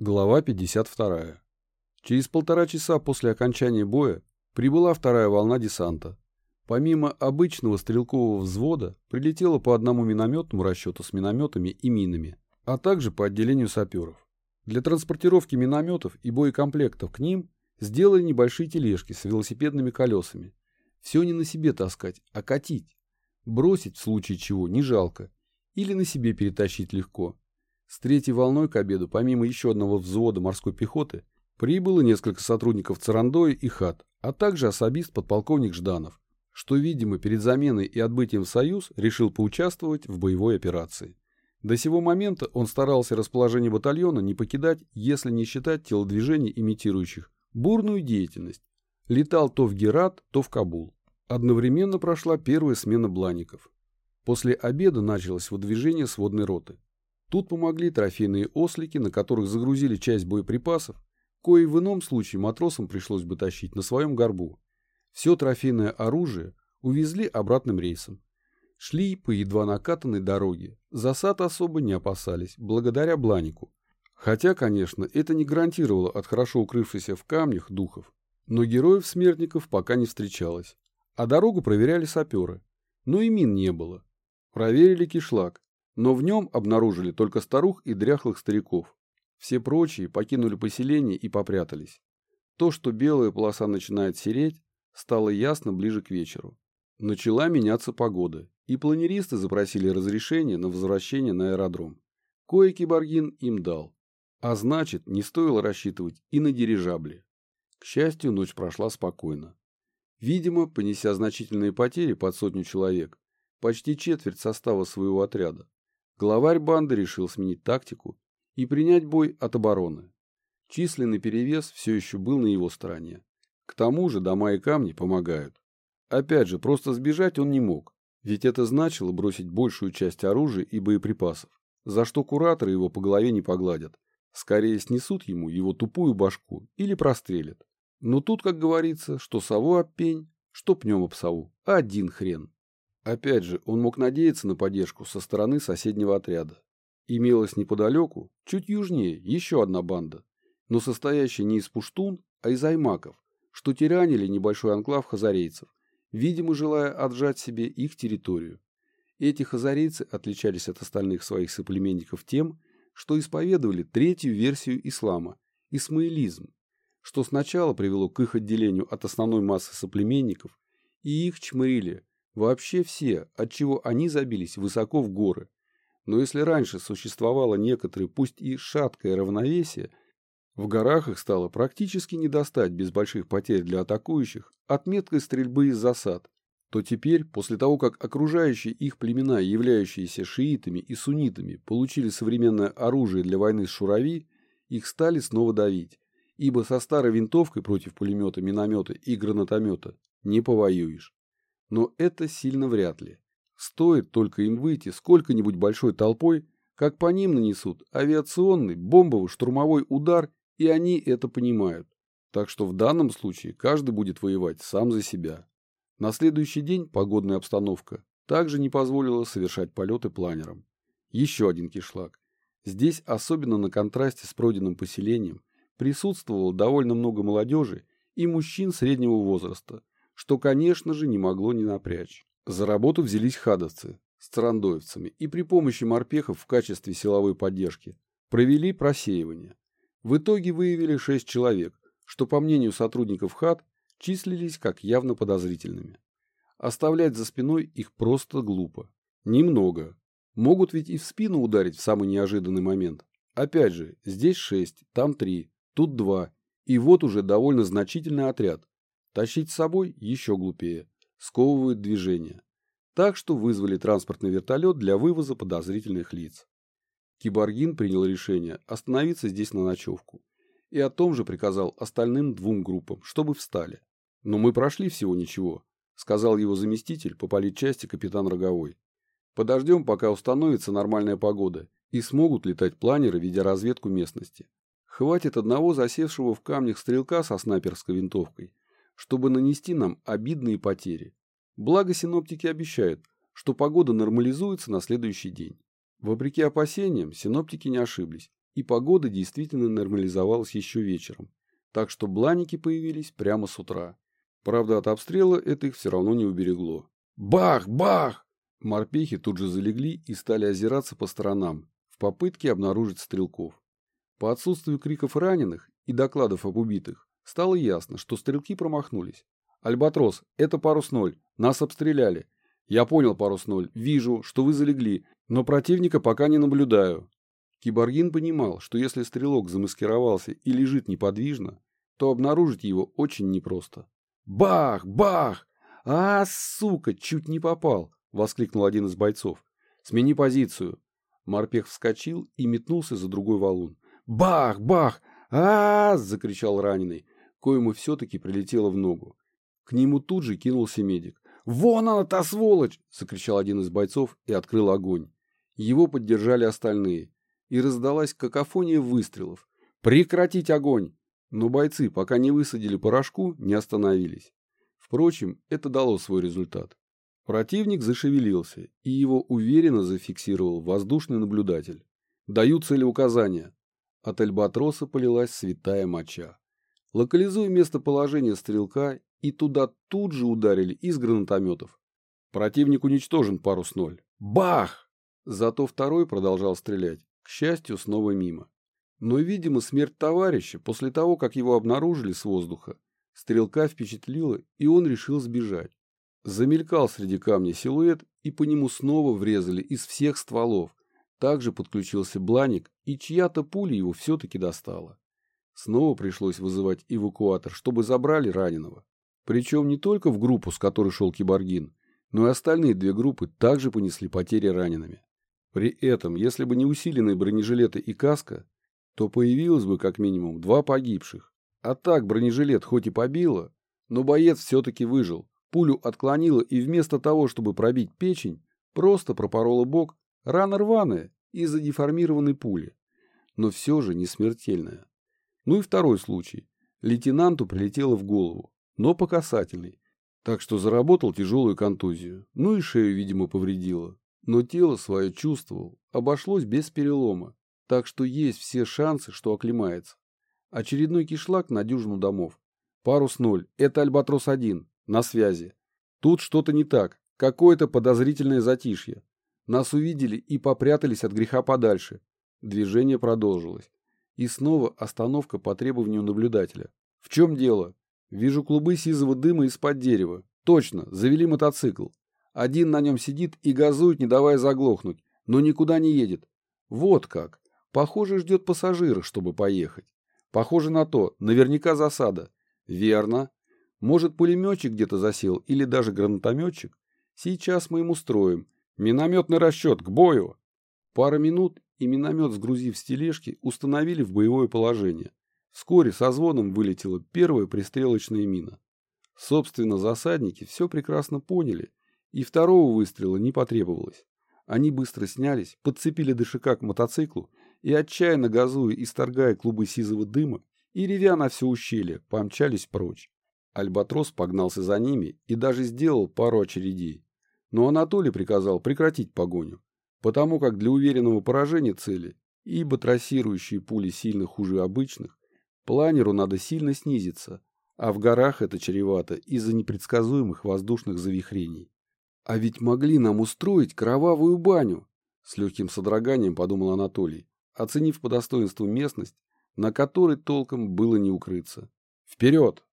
Глава 52. Через полтора часа после окончания боя прибыла вторая волна десанта. Помимо обычного стрелкового взвода, прилетело по одному минометному расчету с минометами и минами, а также по отделению саперов. Для транспортировки минометов и боекомплектов к ним сделали небольшие тележки с велосипедными колесами. Все не на себе таскать, а катить. Бросить в случае чего не жалко. Или на себе перетащить легко. С третьей волной к обеду, помимо еще одного взвода морской пехоты, прибыло несколько сотрудников Царандоя и ХАТ, а также особист подполковник Жданов, что, видимо, перед заменой и отбытием в Союз решил поучаствовать в боевой операции. До сего момента он старался расположение батальона не покидать, если не считать телодвижений, имитирующих бурную деятельность. Летал то в Герат, то в Кабул. Одновременно прошла первая смена блаников. После обеда началось выдвижение сводной роты. Тут помогли трофейные ослики, на которых загрузили часть боеприпасов, кои в ином случае матросам пришлось бы тащить на своем горбу. Все трофейное оружие увезли обратным рейсом. Шли по едва накатанной дороге. Засад особо не опасались, благодаря Бланику. Хотя, конечно, это не гарантировало от хорошо укрывшихся в камнях духов. Но героев-смертников пока не встречалось. А дорогу проверяли саперы. Но и мин не было. Проверили кишлак но в нем обнаружили только старух и дряхлых стариков. Все прочие покинули поселение и попрятались. То, что белая полоса начинает сереть, стало ясно ближе к вечеру. Начала меняться погода, и планеристы запросили разрешение на возвращение на аэродром. Кое-киборгин им дал. А значит, не стоило рассчитывать и на дирижабли. К счастью, ночь прошла спокойно. Видимо, понеся значительные потери под сотню человек, почти четверть состава своего отряда, Главарь банды решил сменить тактику и принять бой от обороны. Численный перевес все еще был на его стороне. К тому же дома и камни помогают. Опять же, просто сбежать он не мог, ведь это значило бросить большую часть оружия и боеприпасов, за что кураторы его по голове не погладят. Скорее снесут ему его тупую башку или прострелят. Но тут, как говорится, что сову об пень, что пнем об сову. Один хрен. Опять же, он мог надеяться на поддержку со стороны соседнего отряда. Имелась неподалеку, чуть южнее, еще одна банда, но состоящая не из пуштун, а из аймаков, что тиранили небольшой анклав хазарейцев, видимо, желая отжать себе их территорию. Эти хазарейцы отличались от остальных своих соплеменников тем, что исповедовали третью версию ислама – исмаилизм, что сначала привело к их отделению от основной массы соплеменников, и их чмырили Вообще все, от чего они забились высоко в горы. Но если раньше существовало некоторое, пусть и шаткое равновесие, в горах их стало практически не достать без больших потерь для атакующих от меткой стрельбы из засад, то теперь, после того, как окружающие их племена, являющиеся шиитами и суннитами, получили современное оружие для войны с Шурави, их стали снова давить, ибо со старой винтовкой против пулемета, миномета и гранатомета не повоюешь. Но это сильно вряд ли. Стоит только им выйти сколько-нибудь большой толпой, как по ним нанесут авиационный, бомбовый, штурмовой удар, и они это понимают. Так что в данном случае каждый будет воевать сам за себя. На следующий день погодная обстановка также не позволила совершать полеты планером. Еще один кишлак. Здесь, особенно на контрасте с пройденным поселением, присутствовало довольно много молодежи и мужчин среднего возраста, что, конечно же, не могло не напрячь. За работу взялись хадовцы с трандоевцами и при помощи морпехов в качестве силовой поддержки провели просеивание. В итоге выявили шесть человек, что, по мнению сотрудников ХАД, числились как явно подозрительными. Оставлять за спиной их просто глупо. Немного. Могут ведь и в спину ударить в самый неожиданный момент. Опять же, здесь шесть, там три, тут два, и вот уже довольно значительный отряд, Тащить с собой еще глупее, сковывает движение. Так что вызвали транспортный вертолет для вывоза подозрительных лиц. Киборгин принял решение остановиться здесь на ночевку и о том же приказал остальным двум группам, чтобы встали. Но мы прошли всего ничего, сказал его заместитель по политчасти капитан Роговой. Подождем, пока установится нормальная погода и смогут летать планеры, ведя разведку местности. Хватит одного засевшего в камнях стрелка со снайперской винтовкой, чтобы нанести нам обидные потери. Благо синоптики обещают, что погода нормализуется на следующий день. Вопреки опасениям, синоптики не ошиблись, и погода действительно нормализовалась еще вечером, так что бланики появились прямо с утра. Правда, от обстрела это их все равно не уберегло. Бах! Бах! Морпехи тут же залегли и стали озираться по сторонам, в попытке обнаружить стрелков. По отсутствию криков раненых и докладов об убитых, стало ясно, что стрелки промахнулись. «Альбатрос, это парус ноль, нас обстреляли. Я понял, парус ноль, вижу, что вы залегли, но противника пока не наблюдаю». Киборгин понимал, что если стрелок замаскировался и лежит неподвижно, то обнаружить его очень непросто. «Бах! Бах! А, сука, чуть не попал!» — воскликнул один из бойцов. «Смени позицию!» Морпех вскочил и метнулся за другой валун. «Бах! Бах! а, закричал раненый, коему все-таки прилетело в ногу. К нему тут же кинулся медик. «Вон она, та сволочь!» — закричал один из бойцов и открыл огонь. Его поддержали остальные, и раздалась какофония выстрелов. «Прекратить огонь!» Но бойцы, пока не высадили порошку, не остановились. Впрочем, это дало свой результат. Противник зашевелился, и его уверенно зафиксировал воздушный наблюдатель. Даю целеуказания. От альбатроса полилась святая моча. Локализуя местоположение стрелка, и туда тут же ударили из гранатометов. Противник уничтожен парус ноль. Бах! Зато второй продолжал стрелять, к счастью, снова мимо. Но, видимо, смерть товарища, после того, как его обнаружили с воздуха, стрелка впечатлила, и он решил сбежать. Замелькал среди камней силуэт, и по нему снова врезали из всех стволов. Также подключился Бланик, и чья-то пуля его все-таки достала. Снова пришлось вызывать эвакуатор, чтобы забрали раненого. Причем не только в группу, с которой шел Киборгин, но и остальные две группы также понесли потери ранеными. При этом, если бы не усиленные бронежилеты и каска, то появилось бы как минимум два погибших. А так бронежилет хоть и побило, но боец все-таки выжил. Пулю отклонило и вместо того, чтобы пробить печень, просто пропорола бок, рана рваная из-за деформированной пули. Но все же не смертельная. Ну и второй случай. Лейтенанту прилетело в голову, но по касательной. Так что заработал тяжелую контузию. Ну и шею, видимо, повредило но тело свое чувствовал, обошлось без перелома, так что есть все шансы, что оклемается. Очередной кишлак на дюжину домов. Парус ноль, это Альбатрос-1, на связи. Тут что-то не так, какое-то подозрительное затишье. Нас увидели и попрятались от греха подальше. Движение продолжилось. И снова остановка по требованию наблюдателя. В чем дело? Вижу клубы сизого дыма из-под дерева. Точно, завели мотоцикл. Один на нем сидит и газует, не давая заглохнуть, но никуда не едет. Вот как. Похоже, ждет пассажира, чтобы поехать. Похоже на то, наверняка засада. Верно. Может, пулеметчик где-то засел или даже гранатометчик? Сейчас мы ему строим. Минометный расчет, к бою! Пара минут, и миномет, сгрузив с тележки, установили в боевое положение. Вскоре со звоном вылетела первая пристрелочная мина. Собственно, засадники все прекрасно поняли и второго выстрела не потребовалось. Они быстро снялись, подцепили дышика к мотоциклу и, отчаянно газуя и сторгая клубы сизого дыма, и, ревя на все ущелье, помчались прочь. Альбатрос погнался за ними и даже сделал пару очередей. Но Анатолий приказал прекратить погоню, потому как для уверенного поражения цели, ибо трассирующие пули сильно хуже обычных, планеру надо сильно снизиться, а в горах это чревато из-за непредсказуемых воздушных завихрений. А ведь могли нам устроить кровавую баню, с легким содроганием подумал Анатолий, оценив по достоинству местность, на которой толком было не укрыться. Вперед!